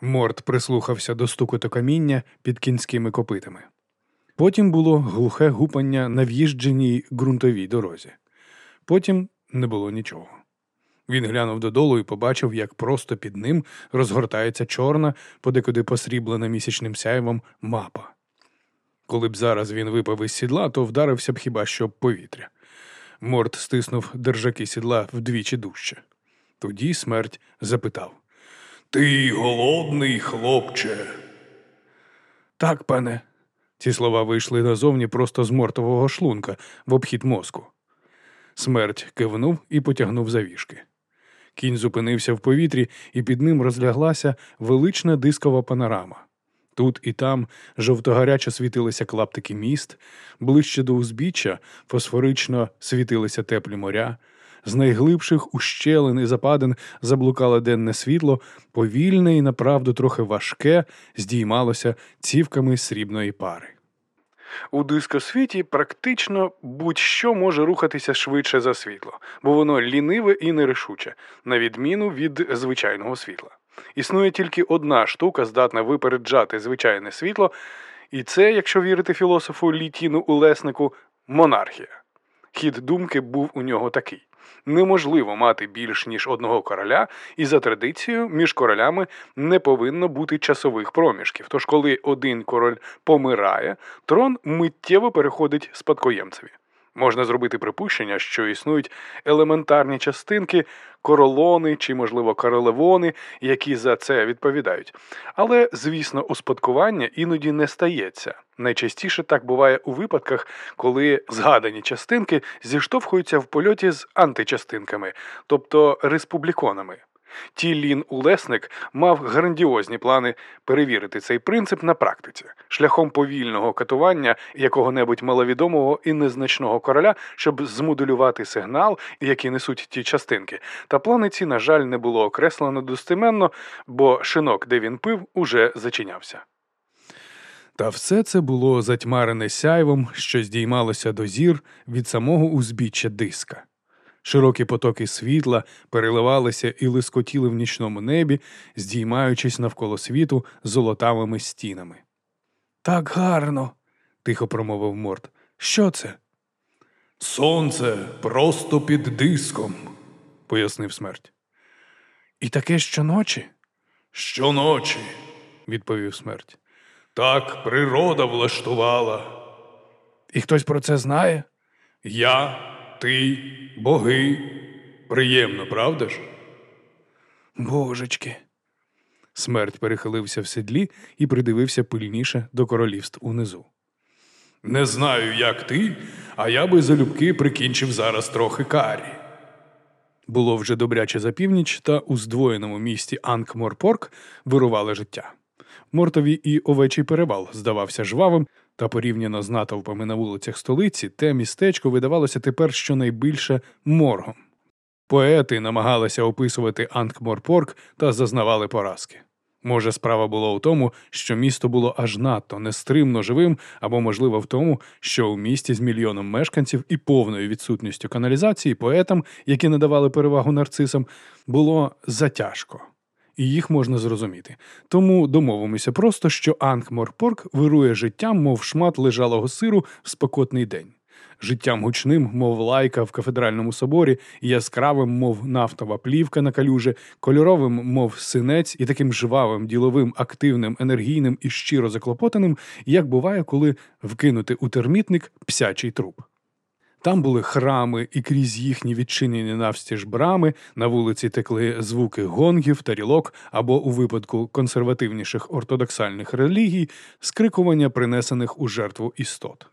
Морт прислухався до стукоту каміння під кінськими копитами. Потім було глухе гупання на в'їждженій ґрунтовій дорозі. Потім не було нічого. Він глянув додолу і побачив, як просто під ним розгортається чорна, подекуди посріблена місячним сяйвом мапа. Коли б зараз він випав із сідла, то вдарився б хіба що повітря. Морт стиснув держаки сідла вдвічі дужче. Тоді смерть запитав Ти голодний, хлопче? Так, пане. Ці слова вийшли назовні просто з мортового шлунка в обхід мозку. Смерть кивнув і потягнув завішки. Кінь зупинився в повітрі, і під ним розляглася велична дискова панорама. Тут і там жовтогарячо світилися клаптики міст, ближче до узбіччя фосфорично світилися теплі моря, з найглибших ущелин і западин заблукало денне світло, повільне і направду трохи важке, здіймалося цівками срібної пари. У дискосвіті практично будь-що може рухатися швидше за світло, бо воно ліниве і нерішуче, на відміну від звичайного світла. Існує тільки одна штука, здатна випереджати звичайне світло, і це, якщо вірити філософу Літіну Улеснику, монархія. Хід думки був у нього такий: неможливо мати більш ніж одного короля, і за традицією між королями не повинно бути часових проміжків. Тож, коли один король помирає, трон миттєво переходить спадкоємцеві. Можна зробити припущення, що існують елементарні частинки, королони чи, можливо, королевони, які за це відповідають. Але, звісно, успадкування іноді не стається. Найчастіше так буває у випадках, коли згадані частинки зіштовхуються в польоті з античастинками, тобто республіконами. Тілін Улесник мав грандіозні плани перевірити цей принцип на практиці, шляхом повільного катування якого-небудь маловідомого і незначного короля, щоб змоделювати сигнал, який несуть ті частинки. Та плани ці, на жаль, не було окреслено достеменно, бо шинок, де він пив, уже зачинявся. Та все це було затьмарене сяйвом, що здіймалося до зір від самого узбіччя диска. Широкі потоки світла переливалися і лискотіли в нічному небі, здіймаючись навколо світу золотавими стінами. Так гарно, тихо промовив Морт. Що це? Сонце просто під диском, пояснив смерть. І таке щоночі? Щоночі, відповів смерть. Так природа влаштувала. І хтось про це знає? Я, ти, боги. Приємно, правда ж? Божечки. Смерть перехилився в седлі і придивився пильніше до королівств унизу. Не знаю, як ти, а я би залюбки прикінчив зараз трохи карі. Було вже добряче за північ, та у здвоєному місті Анкморпорк вирували життя. Мортові і овечий перевал здавався жвавим, та порівняно з натовпами на вулицях столиці, те містечко видавалося тепер щонайбільше моргом. Поети намагалися описувати Анкморпорк та зазнавали поразки. Може, справа була у тому, що місто було аж надто нестримно живим, або, можливо, в тому, що у місті з мільйоном мешканців і повною відсутністю каналізації поетам, які надавали перевагу нарцисам, було затяжко. І їх можна зрозуміти. Тому домовимося просто, що Анкморпорк вирує життям, мов шмат лежалого сиру в спекотний день життям гучним, мов лайка в кафедральному соборі, яскравим, мов нафтова плівка на калюжі, кольоровим, мов синець, і таким жвавим, діловим, активним, енергійним і щиро заклопотаним, як буває, коли вкинути у термітник псячий труп. Там були храми, і крізь їхні відчинені навстіж брами на вулиці текли звуки гонгів, тарілок або, у випадку консервативніших ортодоксальних релігій, скрикування принесених у жертву істот.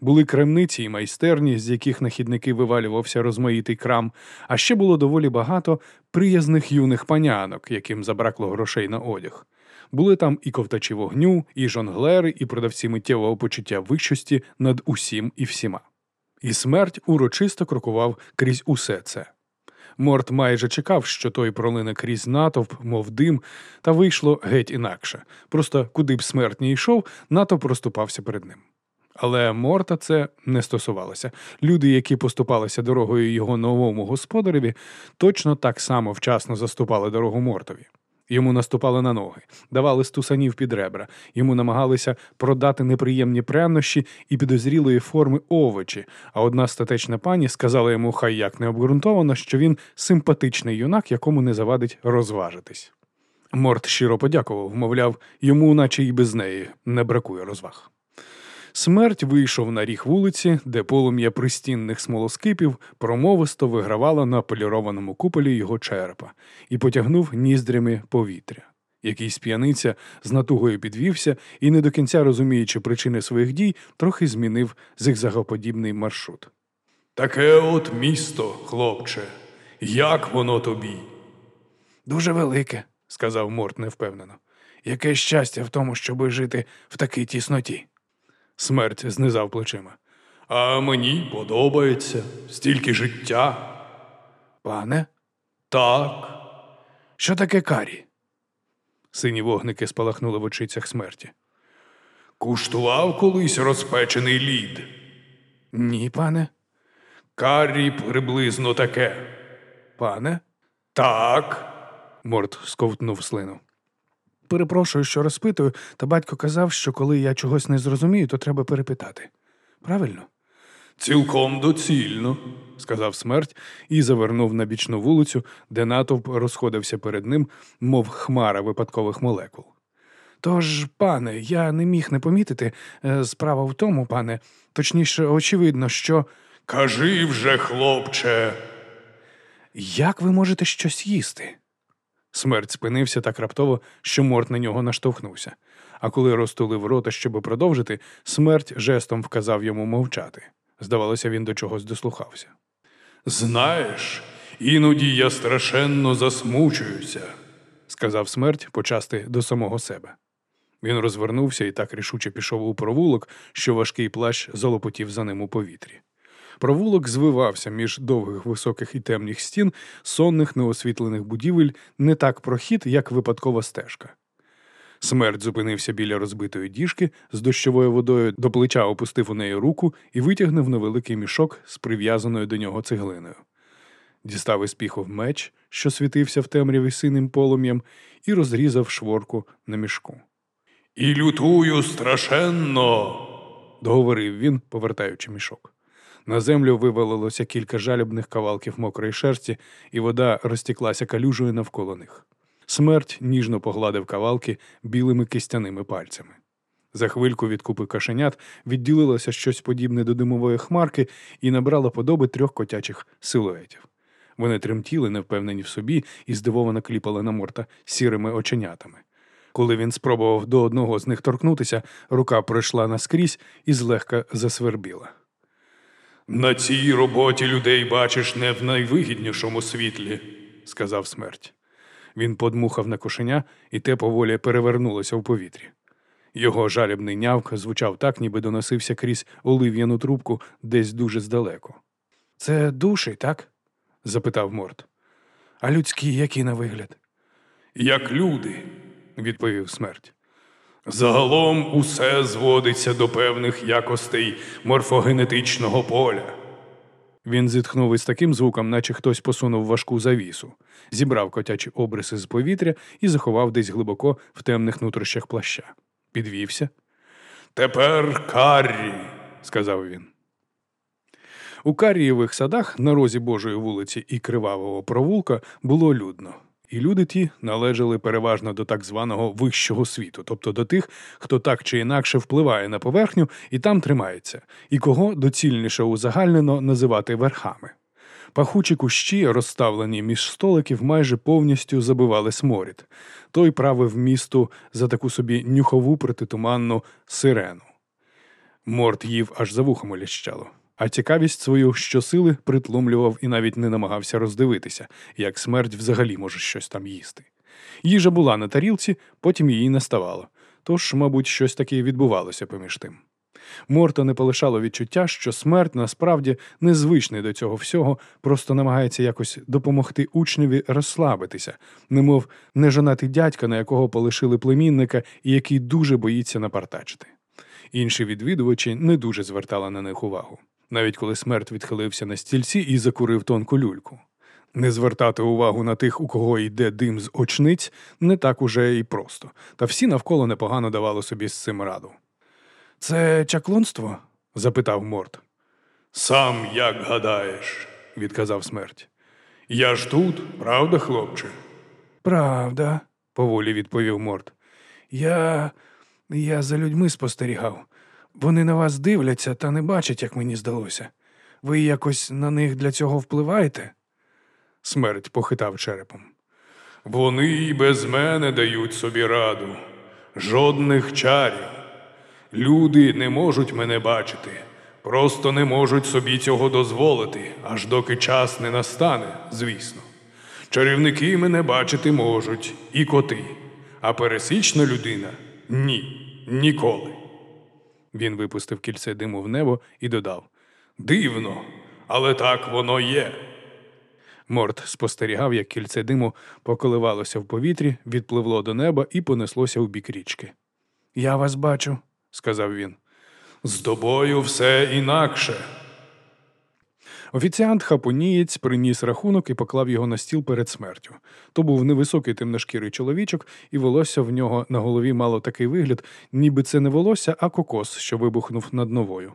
Були крамниці і майстерні, з яких на хідники вивалювався розмаїтий крам, а ще було доволі багато приязних юних панянок, яким забракло грошей на одяг. Були там і ковтачі вогню, і жонглери, і продавці миттєвого почуття вищості над усім і всіма. І смерть урочисто крокував крізь усе це. Морт майже чекав, що той пролине крізь натовп, мов дим, та вийшло геть інакше. Просто куди б смерть не йшов, натовп розступався перед ним. Але Морта це не стосувалося. Люди, які поступалися дорогою його новому господареві, точно так само вчасно заступали дорогу Мортові. Йому наступали на ноги, давали стусанів під ребра, йому намагалися продати неприємні прянощі і підозрілої форми овочі, а одна статечна пані сказала йому, хай як не обґрунтовано, що він симпатичний юнак, якому не завадить розважитись. Морт щиро подякував, мовляв, йому, наче й без неї, не бракує розваг. Смерть вийшов на ріг вулиці, де полум'я пристінних смолоскипів промовисто вигравало на полірованому куполі його черепа, і потягнув ніздрями повітря. Якийсь п'яниця з натугою підвівся і, не до кінця розуміючи причини своїх дій, трохи змінив зигзагоподібний маршрут. Таке от місто, хлопче, як воно тобі? Дуже велике, сказав Морт невпевнено. Яке щастя в тому, щоби жити в такій тісноті. Смерть знизав плечима. А мені подобається стільки життя. Пане, Так, що таке карі? Сині вогники спалахнули в очицях смерті. куштував колись розпечений лід. Ні, пане, Каррі приблизно таке. пане. Так, Морт сковтнув слину. Перепрошую, що розпитую, та батько казав, що коли я чогось не зрозумію, то треба перепитати. Правильно? цілком доцільно. сказав смерть і завернув на бічну вулицю, де натовп розходився перед ним, мов хмара випадкових молекул. Тож, пане, я не міг не помітити. е, Справа в тому, пане, точніше, очевидно, що Кажи вже, хлопче. як ви можете щось їсти? Смерть спинився так раптово, що морт на нього наштовхнувся. А коли розтулив рота, щоби продовжити, смерть жестом вказав йому мовчати. Здавалося, він до чогось дослухався. Знаєш, іноді я страшенно засмучуюся. сказав смерть почасти до самого себе. Він розвернувся і так рішуче пішов у провулок, що важкий плащ залопотів за ним у повітрі. Провулок звивався між довгих високих і темних стін, сонних неосвітлених будівель, не так прохід, як випадкова стежка. Смерть зупинився біля розбитої діжки з дощовою водою, до плеча опустив у неї руку і витягнув невеликий мішок з прив'язаною до нього цеглиною. Дістав із піхов меч, що світився в темряві синим полум'ям, і розрізав шворку на мішку. І лютую страшенно. договорив він, повертаючи мішок. На землю вивалилося кілька жалюбних кавалків мокрої шерсті, і вода розтіклася калюжею навколо них. Смерть ніжно погладив кавалки білими кистяними пальцями. За хвильку від купи кашенят відділилося щось подібне до димової хмарки і набрало подоби трьох котячих силуетів. Вони тремтіли, невпевнені в собі, і здивовано кліпали на морта сірими оченятами. Коли він спробував до одного з них торкнутися, рука пройшла наскрізь і злегка засвербіла. На цій роботі людей бачиш не в найвигіднішому світлі. сказав смерть. Він подмухав на кошеня, і те поволі перевернулося в повітрі. Його жалібний нявк звучав так, ніби доносився крізь олив'яну трубку десь дуже здалеку. Це душі, так? запитав Морт. А людські, які на вигляд? Як люди. відповів смерть. Загалом усе зводиться до певних якостей морфогенетичного поля. Він зітхнув із таким звуком, наче хтось посунув важку завісу, зібрав котячі обриси з повітря і заховав десь глибоко в темних нутрощах плаща. Підвівся, Тепер каррі. сказав він. У карієвих садах на розі Божої вулиці і кривавого провулка було людно. І люди ті належали переважно до так званого вищого світу, тобто до тих, хто так чи інакше впливає на поверхню і там тримається, і кого доцільніше узагальнено називати верхами. Пахучі кущі, розставлені між столиків, майже повністю забивали сморід. Той правив місту за таку собі нюхову протитуманну сирену. Морт їв аж за вухом лящало, а цікавість свою щосили притлумлював і навіть не намагався роздивитися, як смерть взагалі може щось там їсти. Їжа була на тарілці, потім її не ставало, тож, мабуть, щось таке відбувалося поміж тим. Морта не полишало відчуття, що смерть насправді незвичний до цього всього, просто намагається якось допомогти учневі розслабитися, немов нежонатий дядька, на якого полишили племінника і який дуже боїться напартачити. Інші відвідувачі не дуже звертали на них увагу, навіть коли смерть відхилився на стільці і закурив тонку люльку. Не звертати увагу на тих, у кого йде дим з очниць, не так уже і просто, та всі навколо непогано давали собі з цим раду. Це чаклунство? запитав Морт. Сам як гадаєш, відказав смерть. я ж тут, правда, хлопче? Правда, поволі відповів Морт. Я. я за людьми спостерігав. Вони на вас дивляться та не бачать, як мені здалося. Ви якось на них для цього впливаєте? Смерть похитав черепом. Вони і без мене дають собі раду. Жодних чарів. Люди не можуть мене бачити, просто не можуть собі цього дозволити, аж доки час не настане, звісно. Чарівники мене бачити можуть, і коти, а пересічна людина ні, ніколи. Він випустив кільце диму в небо і додав Дивно, але так воно є. Морт спостерігав, як кільце диму поколивалося в повітрі, відпливло до неба і понеслося у бік річки. Я вас бачу, сказав він. З тобою все інакше. Офіціант хапонієць приніс рахунок і поклав його на стіл перед смертю. То був невисокий темношкірий чоловічок, і волосся в нього на голові мало такий вигляд, ніби це не волосся, а кокос, що вибухнув над новою.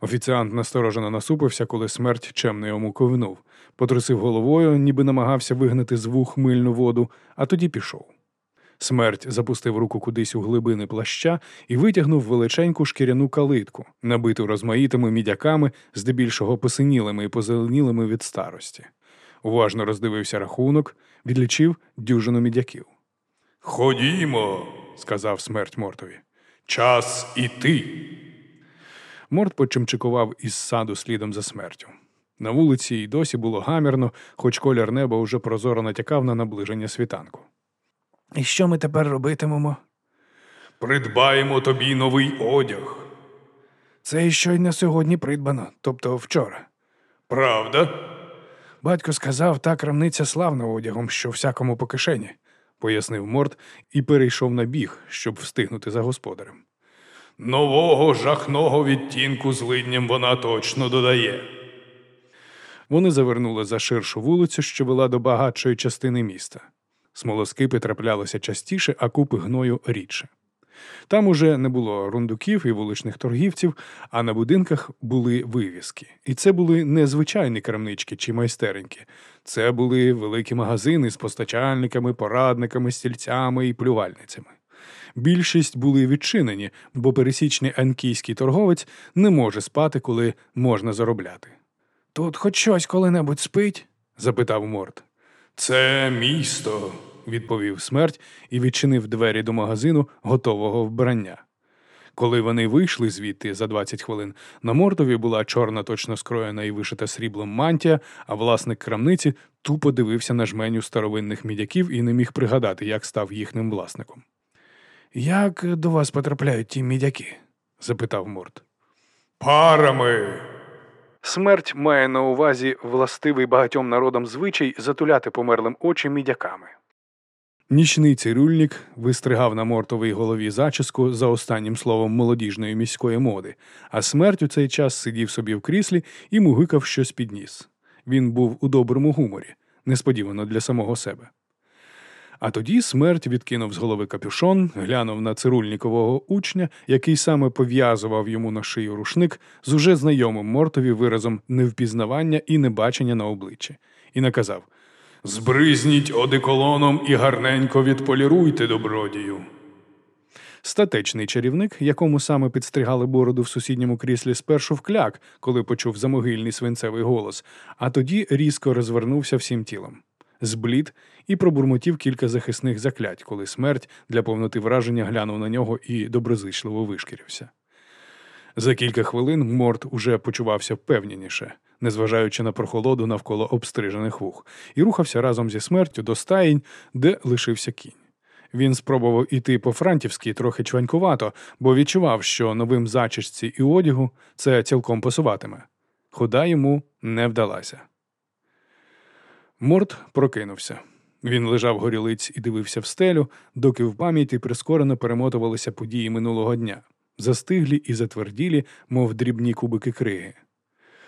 Офіціант насторожено насупився, коли смерть чемно йому ковнув, потрусив головою, ніби намагався вигнати з вух мильну воду, а тоді пішов. Смерть запустив руку кудись у глибини плаща і витягнув величеньку шкіряну калитку, набиту розмаїтими мідяками, здебільшого посинілими і позеленілими від старості. Уважно роздивився рахунок, відлічив дюжину мідяків. Ходімо, сказав смерть Мортові. Час іти. Морт почимчикував із саду слідом за смертю. На вулиці й досі було гамірно, хоч колір неба уже прозоро натякав на наближення світанку. І що ми тепер робитимемо? Придбаємо тобі новий одяг. Це щойно сьогодні придбано, тобто вчора. Правда? Батько сказав, та крамниця славна одягом, що всякому по кишені, пояснив Морт і перейшов на біг, щоб встигнути за господарем. Нового жахного відтінку з линням вона точно додає. Вони завернули за ширшу вулицю, що вела до багатшої частини міста. Смолоскипи траплялися частіше, а купи гною рідше. Там уже не було рундуків і вуличних торгівців, а на будинках були вивіски. І це були не звичайні крамнички чи майстереньки. Це були великі магазини з постачальниками, порадниками, стільцями і плювальницями. Більшість були відчинені, бо пересічний анкійський торговець не може спати, коли можна заробляти. Тут хоч щось коли-небудь спить? запитав Морт. Це місто, відповів смерть і відчинив двері до магазину готового вбрання. Коли вони вийшли звідти за 20 хвилин, на мортові була чорна точно скроєна і вишита сріблом мантія, а власник крамниці тупо дивився на жменю старовинних мідяків і не міг пригадати, як став їхнім власником. Як до вас потрапляють ті мідяки? запитав Морт. Парами. Смерть має на увазі властивий багатьом народам звичай затуляти померлим очі мідяками. Нічний цирюльник вистригав на мортовій голові зачіску за останнім словом молодіжної міської моди, а смерть у цей час сидів собі в кріслі і мугикав щось під ніс. Він був у доброму гуморі, несподівано для самого себе. А тоді смерть відкинув з голови капюшон, глянув на цирульникового учня, який саме пов'язував йому на шию рушник з уже знайомим мортові виразом невпізнавання і небачення на обличчі, і наказав Збризніть одеколоном і гарненько відполіруйте добродію. Статечний чарівник, якому саме підстригали бороду в сусідньому кріслі, спершу вкляк, коли почув замогильний свинцевий голос, а тоді різко розвернувся всім тілом. Зблід і пробурмотів кілька захисних заклять, коли смерть для повноти враження глянув на нього і доброзичливо вишкірився. За кілька хвилин Морт уже почувався впевненіше, незважаючи на прохолоду навколо обстрижених вух, і рухався разом зі смертю до стаїнь, де лишився кінь. Він спробував іти по-франтівськи трохи чванькувато, бо відчував, що новим зачісці і одягу це цілком посуватиме. Хода йому не вдалася. Морт прокинувся. Він лежав горілиць і дивився в стелю, доки в пам'яті прискорено перемотувалися події минулого дня, застиглі і затверділі, мов дрібні кубики криги.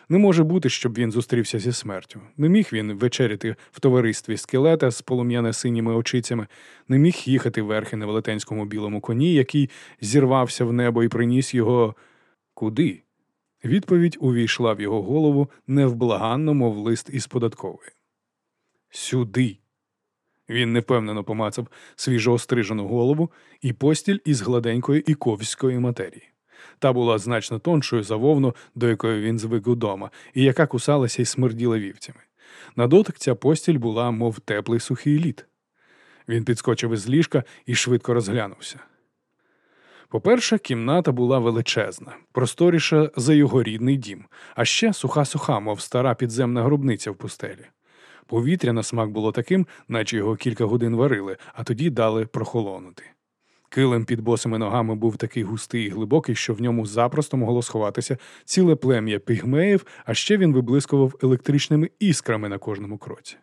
Не може бути, щоб він зустрівся зі смертю. Не міг він вечеряти в товаристві скелета з полум'яне синіми очицями, не міг їхати верхи на велетенському білому коні, який зірвався в небо і приніс його куди? Відповідь увійшла в його голову невблаганно, мов лист із податкової. Сюди. Він невпевнено помацав свіжо острижену голову і постіль із гладенької і ковської матерії. Та була значно тоншою за вовну, до якої він звик удома, і яка кусалася й смерділа вівцями. На дотик ця постіль була, мов теплий сухий лід. Він підскочив із ліжка і швидко розглянувся. По-перше, кімната була величезна, просторіша за його рідний дім, а ще суха-суха, мов стара підземна гробниця в пустелі. Повітря на смак було таким, наче його кілька годин варили, а тоді дали прохолонути. Килим під босими ногами був такий густий і глибокий, що в ньому запросто могло сховатися ціле плем'я пігмеїв, а ще він виблискував електричними іскрами на кожному кроці.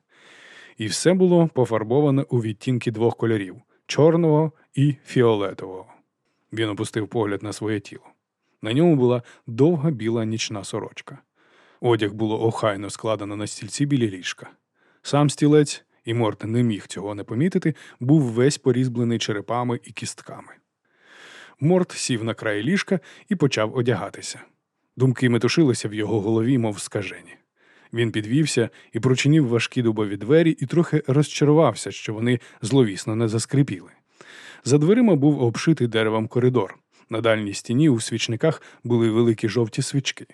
І все було пофарбоване у відтінки двох кольорів чорного і фіолетового. Він опустив погляд на своє тіло. На ньому була довга біла нічна сорочка. Одяг було охайно складено на стільці біля ліжка. Сам стілець, і Морт не міг цього не помітити, був весь порізблений черепами і кістками. Морт сів на край ліжка і почав одягатися. Думки метушилися в його голові, мов скажені. Він підвівся і прочинив важкі дубові двері і трохи розчарувався, що вони зловісно не заскрипіли. За дверима був обшитий деревом коридор. На дальній стіні у свічниках були великі жовті свічки.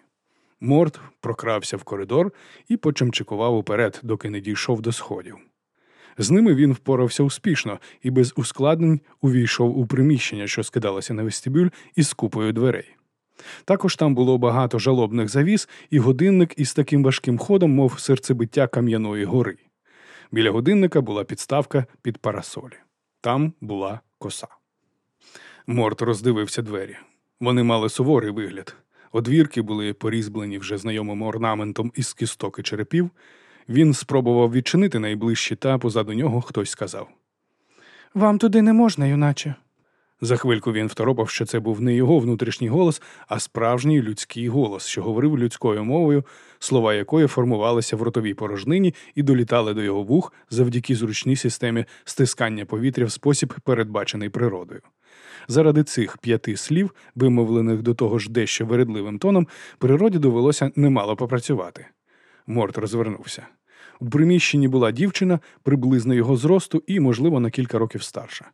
Морт прокрався в коридор і почимчикував уперед, доки не дійшов до сходів. З ними він впорався успішно і без ускладнень увійшов у приміщення, що скидалося на вестибюль із купою дверей. Також там було багато жалобних завіс і годинник із таким важким ходом, мов серцебиття Кам'яної гори. Біля годинника була підставка під парасолі. Там була коса. Морт роздивився двері. Вони мали суворий вигляд. Одвірки були порізблені вже знайомим орнаментом із кісток і черепів. Він спробував відчинити найближчі, та позаду нього хтось сказав. Вам туди не можна, юначе. За хвильку він второпав, що це був не його внутрішній голос, а справжній людський голос, що говорив людською мовою, слова якої формувалися в ротовій порожнині і долітали до його вух завдяки зручній системі стискання повітря в спосіб, передбачений природою. Заради цих п'яти слів, вимовлених до того ж дещо вередливим тоном, природі довелося немало попрацювати. Морт розвернувся. У приміщенні була дівчина приблизно його зросту і, можливо, на кілька років старша.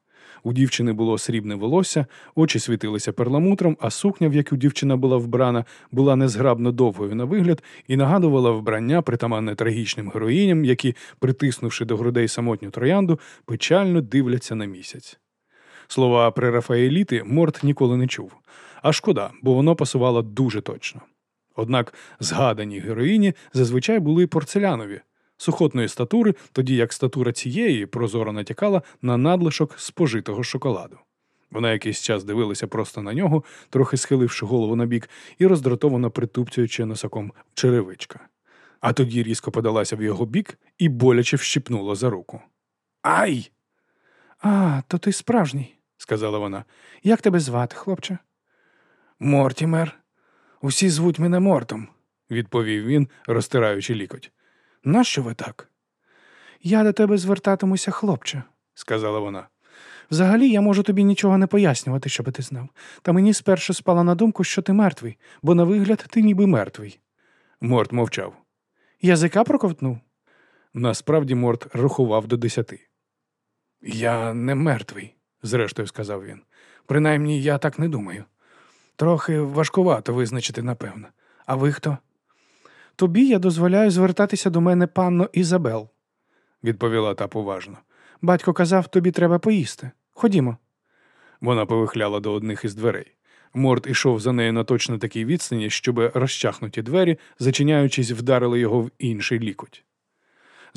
У дівчини було срібне волосся, очі світилися перламутром, а сукня, в яку дівчина була вбрана, була незграбно довгою на вигляд і нагадувала вбрання, притаманне трагічним героїням, які, притиснувши до грудей самотню троянду, печально дивляться на місяць. Слова прерафаеліти Морт ніколи не чув, а шкода, бо воно пасувало дуже точно. Однак згадані героїні зазвичай були порцелянові, сухотної статури, тоді як статура цієї прозоро натякала на надлишок спожитого шоколаду. Вона якийсь час дивилася просто на нього, трохи схиливши голову на бік і роздратовано притупцюючи носоком черевичка. А тоді різко подалася в його бік і боляче вщипнула за руку. Ай! А, то ти справжній, сказала вона. Як тебе звати, хлопче? Мортімер. Усі звуть мене Мортом, відповів він, розтираючи лікоть. Нащо ви так? Я до тебе звертатимуся, хлопче, сказала вона. Взагалі я можу тобі нічого не пояснювати, щоби ти знав. Та мені спершу спала на думку, що ти мертвий, бо на вигляд ти ніби мертвий. Морт мовчав. Язика проковтнув? Насправді Морт рахував до десяти. Я не мертвий, зрештою сказав він. Принаймні я так не думаю. Трохи важкувато визначити, напевно. А ви хто? Тобі я дозволяю звертатися до мене панно Ізабел, відповіла та поважно. Батько казав, тобі треба поїсти. Ходімо. Вона повихляла до одних із дверей. Морт ішов за нею на точно такій відстані, щоб розчахнуті двері, зачиняючись, вдарили його в інший лікоть.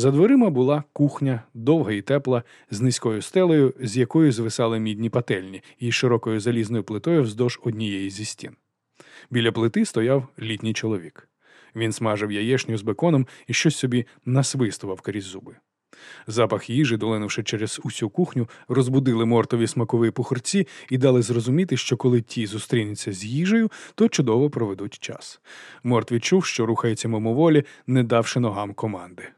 За дверима була кухня, довга і тепла, з низькою стелею, з якої звисали мідні пательні, і широкою залізною плитою вздовж однієї зі стін. Біля плити стояв літній чоловік. Він смажив яєшню з беконом і щось собі насвистував крізь зуби. Запах їжі, долинувши через усю кухню, розбудили мортові смакові пухорці і дали зрозуміти, що коли ті зустрінуться з їжею, то чудово проведуть час. Морт відчув, що рухається мимоволі, не давши ногам команди.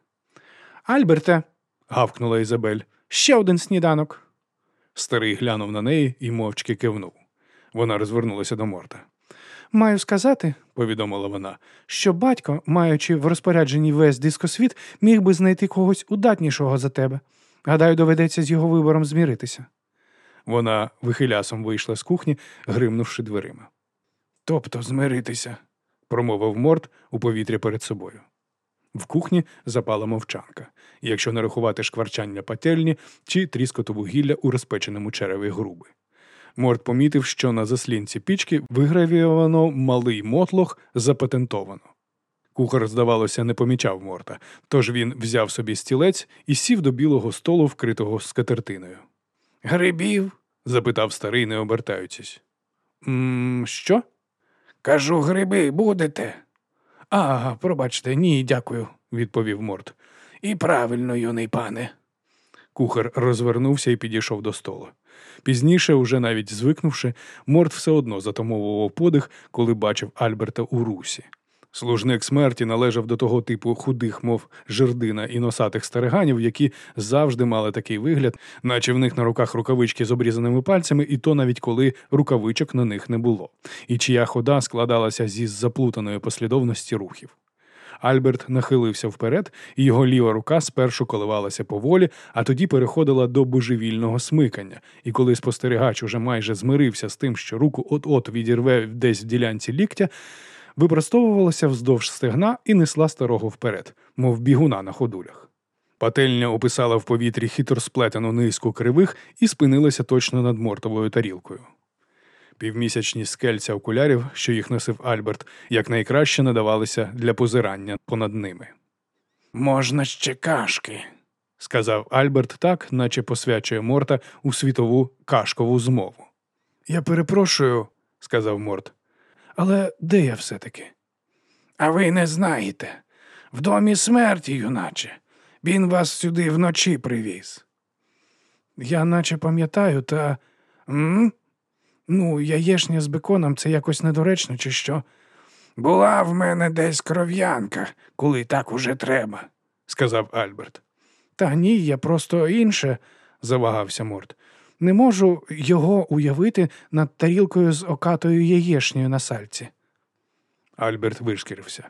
Альберте, Гавкнула Ізабель. ще один сніданок. Старий глянув на неї і мовчки кивнув. Вона розвернулася до Морта. Маю сказати, Повідомила вона. що батько, маючи в розпорядженні весь дискосвіт, міг би знайти когось удатнішого за тебе. Гадаю, доведеться з його вибором зміритися. Вона вихилясом вийшла з кухні, гримнувши дверима. Тобто змиритися. Промовив Морт у повітря перед собою. В кухні запала мовчанка, якщо не рахувати шкварчання пательні чи тріскоту вугілля у розпеченому череві груби. Морт помітив, що на заслінці пічки вигравіовано малий мотлох запатентовано. Кухар, здавалося, не помічав Морта, тож він взяв собі стілець і сів до білого столу, вкритого скатертиною. Грибів? запитав старий, не обертаючись. «М, Що? Кажу, гриби будете? А, пробачте, ні, дякую, відповів Морт. І правильно, юний пане. Кухар розвернувся і підійшов до столу. Пізніше, уже навіть звикнувши, Морт все одно затамовував подих, коли бачив Альберта у русі. Служник смерті належав до того типу худих, мов жердина і носатих стариганів, які завжди мали такий вигляд, наче в них на руках рукавички з обрізаними пальцями, і то навіть коли рукавичок на них не було, і чия хода складалася зі заплутаної послідовності рухів. Альберт нахилився вперед, і його ліва рука спершу коливалася поволі, а тоді переходила до божевільного смикання. І коли спостерігач уже майже змирився з тим, що руку от-от відірве десь в ділянці ліктя, випростовувалася вздовж стегна і несла старого вперед, мов бігуна на ходулях. Пательня описала в повітрі хитро сплетену низку кривих і спинилася точно над мортовою тарілкою. Півмісячні скельця окулярів, що їх носив Альберт, якнайкраще надавалися для позирання понад ними. Можна ще кашки. Сказав Альберт так, наче посвячує Морта у світову кашкову змову. Я перепрошую, сказав Морт. Але де я все-таки? А ви не знаєте. В домі смерті, юначе. Він вас сюди вночі привіз. Я наче пам'ятаю, та. М? Ну, яєшня з беконом це якось недоречно, чи що? Була в мене десь кров'янка, коли так уже треба. сказав Альберт. Та ні, я просто інше, завагався Морт. Не можу його уявити над тарілкою з окатою яєшнею на сальці. Альберт вишкірився.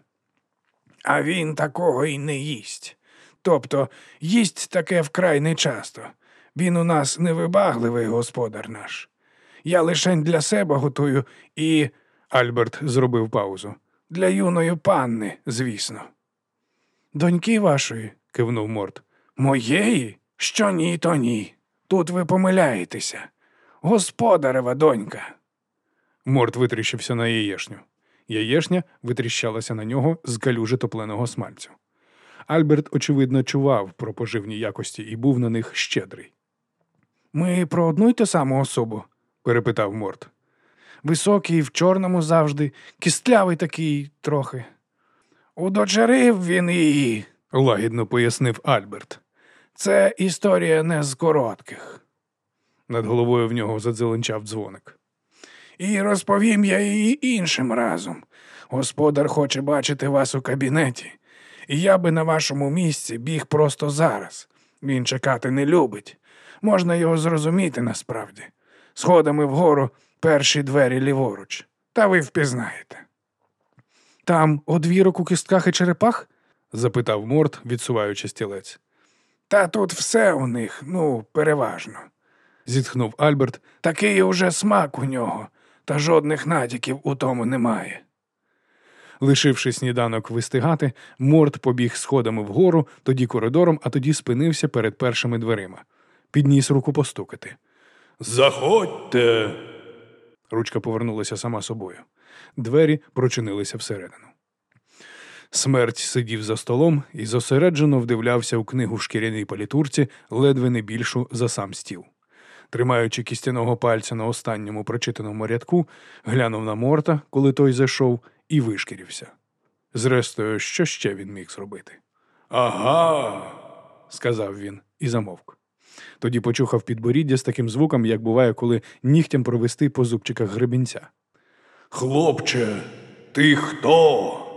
А він такого і не їсть. Тобто їсть таке вкрай нечасто. Він у нас невибагливий господар наш. Я лишень для себе готую і Альберт зробив паузу. для юної панни, звісно. Доньки вашої, Кивнув Морт. моєї? Що ні, то ні. Тут ви помиляєтеся. Господарева донька. Морт витріщився на яєшню. Яєшня витріщалася на нього з калюжи топленого смальцю. Альберт, очевидно, чував про поживні якості і був на них щедрий. Ми про одну й ту саму особу. Перепитав Морт. Високий, в чорному завжди, кістлявий такий трохи. Удочерив він її. Лагідно пояснив Альберт. Це історія не з коротких. Над головою в нього задзеленчав дзвоник. І розповім я її іншим разом. Господар хоче бачити вас у кабінеті, і я би на вашому місці біг просто зараз. Він чекати не любить. Можна його зрозуміти насправді. Сходами вгору перші двері ліворуч. Та ви впізнаєте. Там одвірок у кістках і черепах? запитав Морт, відсуваючи стілець. Та тут все у них, ну, переважно. Зітхнув Альберт, Такий уже смак у нього, та жодних натяків у тому немає. лишивши сніданок вистигати, Морт побіг сходами вгору, тоді коридором, а тоді спинився перед першими дверима. Підніс руку постукати. Заходьте. Ручка повернулася сама собою. Двері прочинилися всередину. Смерть сидів за столом і зосереджено вдивлявся у книгу в шкіряній палітурці, ледве не більшу за сам стіл. Тримаючи кістяного пальця на останньому прочитаному рядку, глянув на Морта, коли той зайшов, і вишкірився. Зрештою, що ще він міг зробити? Ага. сказав він і замовк. Тоді почухав підборіддя з таким звуком, як буває, коли нігтям провести по зубчиках гребінця. Хлопче, ти хто?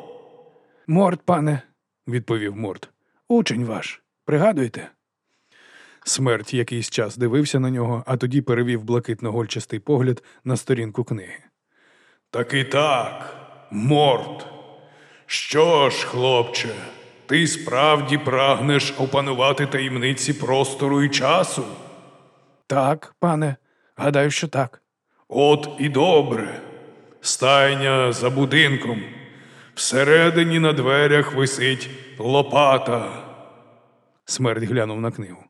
Морт, пане, відповів Морт. учень ваш. Пригадуєте? Смерть якийсь час дивився на нього, а тоді перевів блакитно-гольчастий погляд на сторінку книги. Таки так, морд. Що ж, хлопче, ти справді прагнеш опанувати таємниці простору і часу? Так, пане, гадаю, що так. От і добре. Стайня за будинком. Всередині на дверях висить лопата. Смерть глянув на книгу.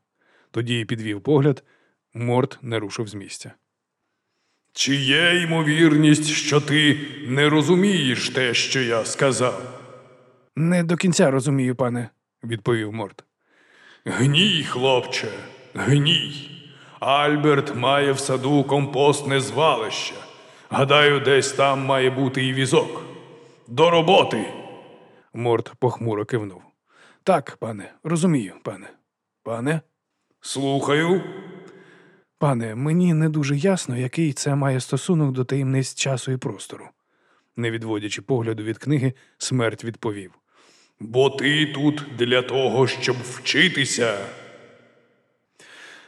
Тоді підвів погляд, Морт не рушив з місця. Чи є ймовірність, що ти не розумієш те, що я сказав? Не до кінця розумію, пане. відповів Морт. Гній, хлопче, гній. Альберт має в саду компостне звалище. Гадаю, десь там має бути і візок. До роботи. Морт похмуро кивнув. Так, пане, розумію, пане. Пане, Слухаю. пане, мені не дуже ясно, який це має стосунок до таємниць часу і простору. Не відводячи погляду від книги, смерть відповів. Бо ти тут для того, щоб вчитися.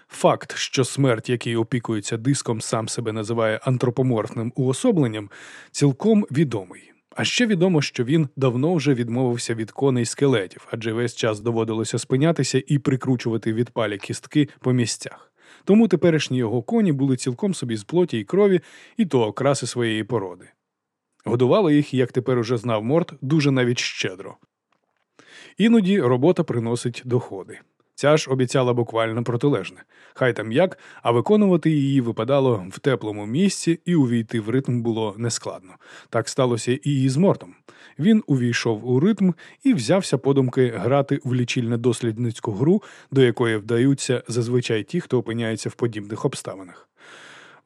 Факт, що смерть, який опікується диском, сам себе називає антропоморфним уособленням, цілком відомий. А ще відомо, що він давно вже відмовився від коней скелетів, адже весь час доводилося спинятися і прикручувати відпалі кістки по місцях. Тому теперішні його коні були цілком собі з плоті і крові, і то окраси своєї породи. Годували їх, як тепер уже знав Морт, дуже навіть щедро. Іноді робота приносить доходи. Ця ж обіцяла буквально протилежне. Хай там як, а виконувати її випадало в теплому місці, і увійти в ритм було нескладно. Так сталося і з Мортом. Він увійшов у ритм і взявся подумки грати в лічильно-дослідницьку гру, до якої вдаються зазвичай ті, хто опиняється в подібних обставинах.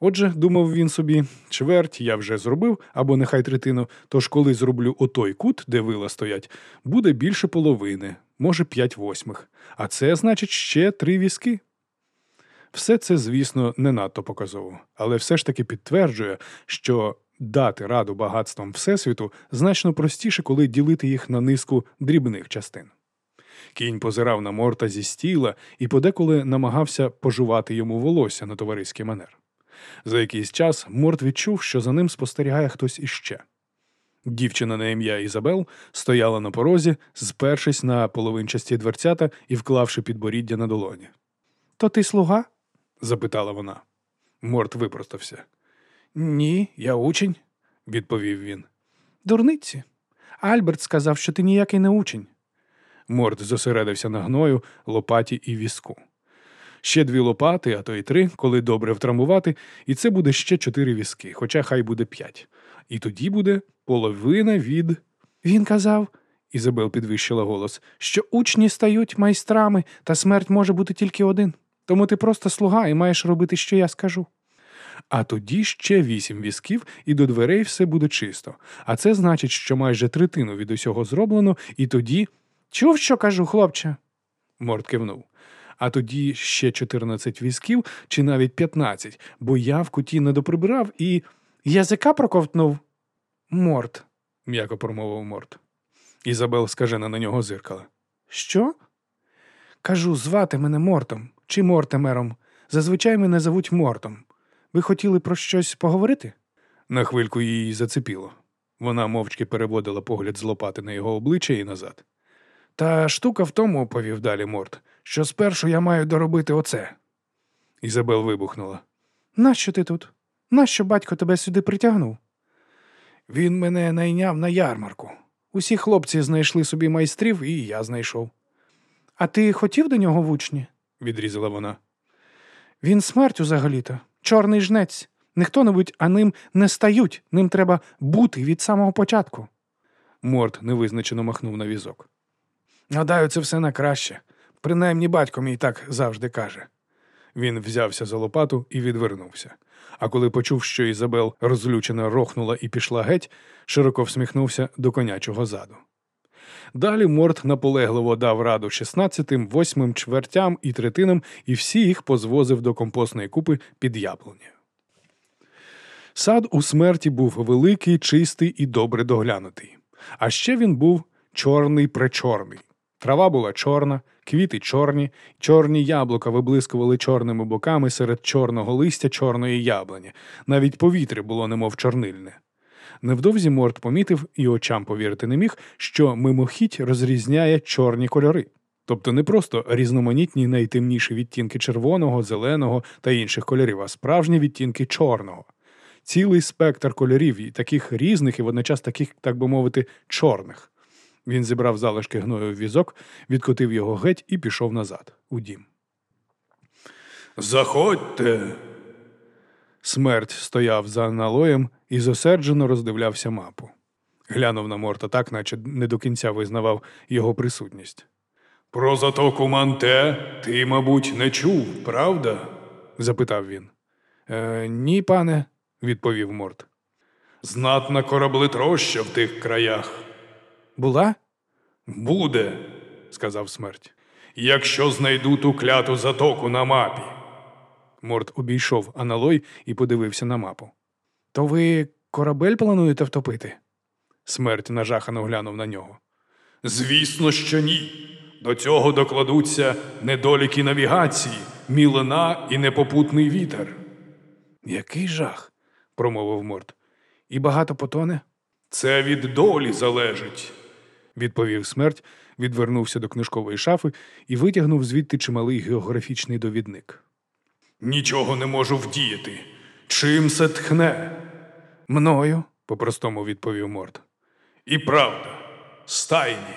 Отже, думав він собі, чверть я вже зробив, або нехай третину, тож коли зроблю отой кут, де вила стоять, буде більше половини, може п'ять восьмих, а це значить ще три візки. Все це, звісно, не надто показово, але все ж таки підтверджує, що дати раду багатствам Всесвіту значно простіше, коли ділити їх на низку дрібних частин. Кінь позирав на морта зі стіла і подеколи намагався пожувати йому волосся на товариський манер. За якийсь час Морт відчув, що за ним спостерігає хтось іще. Дівчина на ім'я Ізабел стояла на порозі, спершись на половинчасті дверцята і вклавши підборіддя на долоні. То ти слуга? запитала вона. Морт випростався. Ні, я учень. Відповів він. Дурниці. Альберт сказав, що ти ніякий не учень. Морт зосередився на гною, лопаті і візку. Ще дві лопати, а то й три, коли добре втрамбувати, і це буде ще чотири візки, хоча хай буде п'ять. І тоді буде половина від. Він казав, Ізабел підвищила голос. що учні стають майстрами, та смерть може бути тільки один. Тому ти просто слуга і маєш робити, що я скажу. А тоді ще вісім візків, і до дверей все буде чисто. А це значить, що майже третину від усього зроблено, і тоді. Чув, що кажу, хлопче? Морт кивнув. А тоді ще 14 візків, чи навіть 15, бо я в куті не доприбирав і. Язика проковтнув. Морт. м'яко промовив Морт. Ізабел скажена на нього зиркала. Що? Кажу, звати мене Мортом чи Мортемером. Зазвичай мене зовуть Мортом. Ви хотіли про щось поговорити? На хвильку її зацепіло. Вона мовчки переводила погляд з лопати на його обличчя і назад. Та штука в тому, повів далі Морт, що спершу я маю доробити оце. Ізабел вибухнула. Нащо ти тут? Нащо батько тебе сюди притягнув? Він мене найняв на ярмарку. Усі хлопці знайшли собі майстрів, і я знайшов. А ти хотів до нього в учні? відрізала вона. Він смерть взагалі-то, чорний жнець. Не хто-небудь, а ним не стають, ним треба бути від самого початку. Морт невизначено махнув на візок. Гадаю, це все на краще. Принаймні батько мій так завжди каже. Він взявся за лопату і відвернувся. А коли почув, що Ізабел розлючено рохнула і пішла геть, широко всміхнувся до конячого заду. Далі Морт наполегливо дав раду шістнадцятим, восьмим чвертям і третинам, і всі їх позвозив до компостної купи під яблунею. Сад у смерті був великий, чистий і добре доглянутий. А ще він був чорний пречорний. Трава була чорна, квіти чорні, чорні яблука виблискували чорними боками серед чорного листя чорної яблуні. Навіть повітря було немов чорнильне. Невдовзі Морт помітив і очам повірити не міг, що мимохідь розрізняє чорні кольори. Тобто не просто різноманітні найтемніші відтінки червоного, зеленого та інших кольорів, а справжні відтінки чорного. Цілий спектр кольорів, таких різних і водночас таких, так би мовити, чорних. Він зібрав залишки гною в візок, відкотив його геть і пішов назад, у дім. Заходьте. Смерть стояв за аналоєм і зосерджено роздивлявся мапу. Глянув на Морта так, наче не до кінця визнавав його присутність. Про затоку Манте ти, мабуть, не чув, правда? запитав він. Е, ні, пане, відповів Морт. Знатна кораблетроща в тих краях. Була? Буде, сказав смерть. якщо знайду ту кляту затоку на мапі. Морт обійшов аналой і подивився на мапу. То ви корабель плануєте втопити? Смерть нажахано глянув на нього. Звісно, що ні. До цього докладуться недоліки навігації, мілина і непопутний вітер. Який жах, промовив Морт. І багато потоне? Це від долі залежить. Відповів смерть, відвернувся до книжкової шафи і витягнув звідти чималий географічний довідник. Нічого не можу вдіяти. Чим се тхне? Мною, по-простому відповів Морт. І правда, стайні.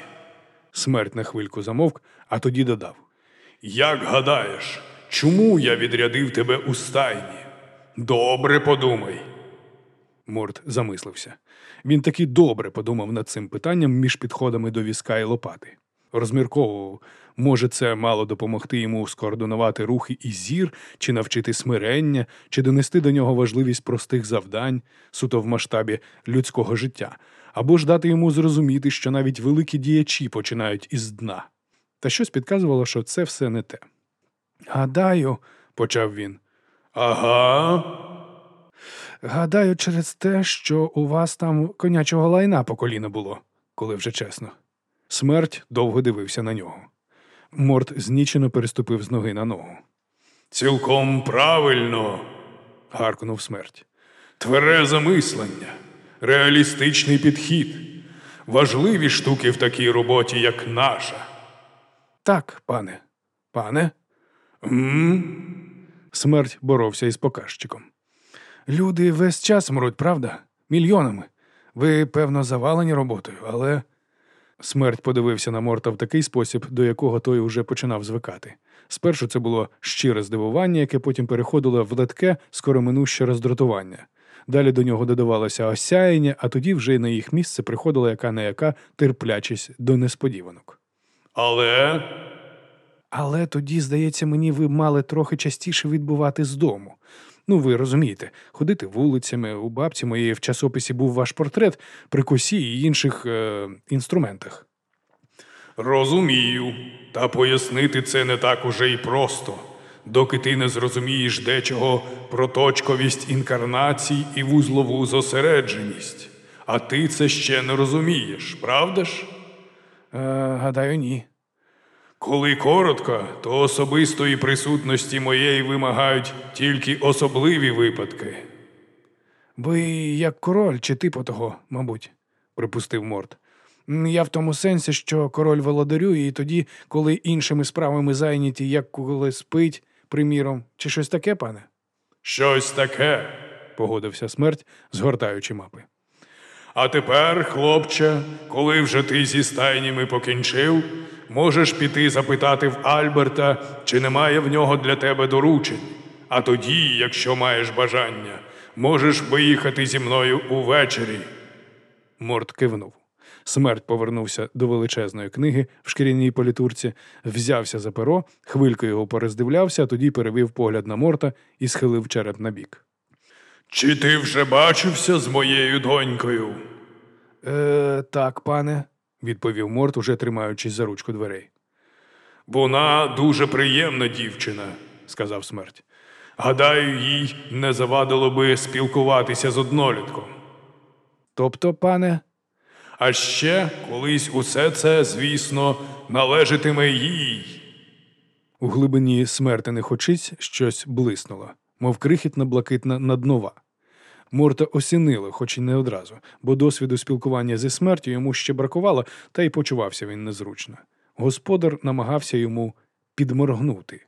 Смерть на хвильку замовк, а тоді додав. Як гадаєш, чому я відрядив тебе у стайні? Добре подумай. Морт замислився. Він таки добре подумав над цим питанням між підходами до візка і лопати. Розмірковував, може, це мало допомогти йому скоординувати рухи і зір, чи навчити смирення, чи донести до нього важливість простих завдань, суто в масштабі людського життя, або ж дати йому зрозуміти, що навіть великі діячі починають із дна. Та щось підказувало, що це все не те. Гадаю, почав він. Ага. Гадаю, через те, що у вас там конячого лайна по коліна було, коли вже чесно. Смерть довго дивився на нього. Морт знічено переступив з ноги на ногу. Цілком правильно. Гаркнув смерть. Тверезе мислення, реалістичний підхід. Важливі штуки в такій роботі, як наша. Так, пане. Пане. М? Смерть боровся із показчиком. Люди весь час мруть, правда? Мільйонами. Ви, певно, завалені роботою, але. Смерть подивився на Морта в такий спосіб, до якого той уже починав звикати. Спершу це було щире здивування, яке потім переходило в летке, скороминуще роздратування. Далі до нього додавалося осяяння, а тоді вже й на їх місце приходила яка не яка терплячість до несподіванок. Але Але тоді, здається, мені ви мали трохи частіше відбувати з дому. Ну, ви розумієте, ходити вулицями, у бабці моєї в часописі був ваш портрет при косі і інших е, інструментах. розумію, та пояснити це не так уже й просто, доки ти не зрозумієш дечого про точковість інкарнацій і вузлову зосередженість. А ти це ще не розумієш, правда ж? Е, гадаю, ні. Коли коротко, то особистої присутності моєї вимагають тільки особливі випадки. Ви як король чи типу того, мабуть, припустив Морт. Я в тому сенсі, що король володарює, і тоді, коли іншими справами зайняті, як коли спить, приміром, чи щось таке, пане? Щось таке. погодився смерть, згортаючи мапи. А тепер, хлопче, коли вже ти зі стайнями покінчив, можеш піти запитати в Альберта, чи немає в нього для тебе доручень. А тоді, якщо маєш бажання, можеш виїхати зі мною увечері. Морт кивнув. Смерть повернувся до величезної книги в шкіряній політурці, взявся за перо, хвильку його пороздивлявся, а тоді перевів погляд на Морта і схилив череп на бік. Чи ти вже бачився з моєю донькою? Е, так, пане, відповів Морт, уже тримаючись за ручку дверей. Вона дуже приємна дівчина, сказав смерть. Гадаю, їй не завадило би спілкуватися з однолітком. Тобто, пане, А ще колись усе це, звісно, належатиме їй. у глибині смертених очиць щось блиснуло, мов крихітна блакитна наднова. Морта осінило, хоч і не одразу, бо досвіду спілкування зі смертю йому ще бракувало, та й почувався він незручно. Господар намагався йому підморгнути.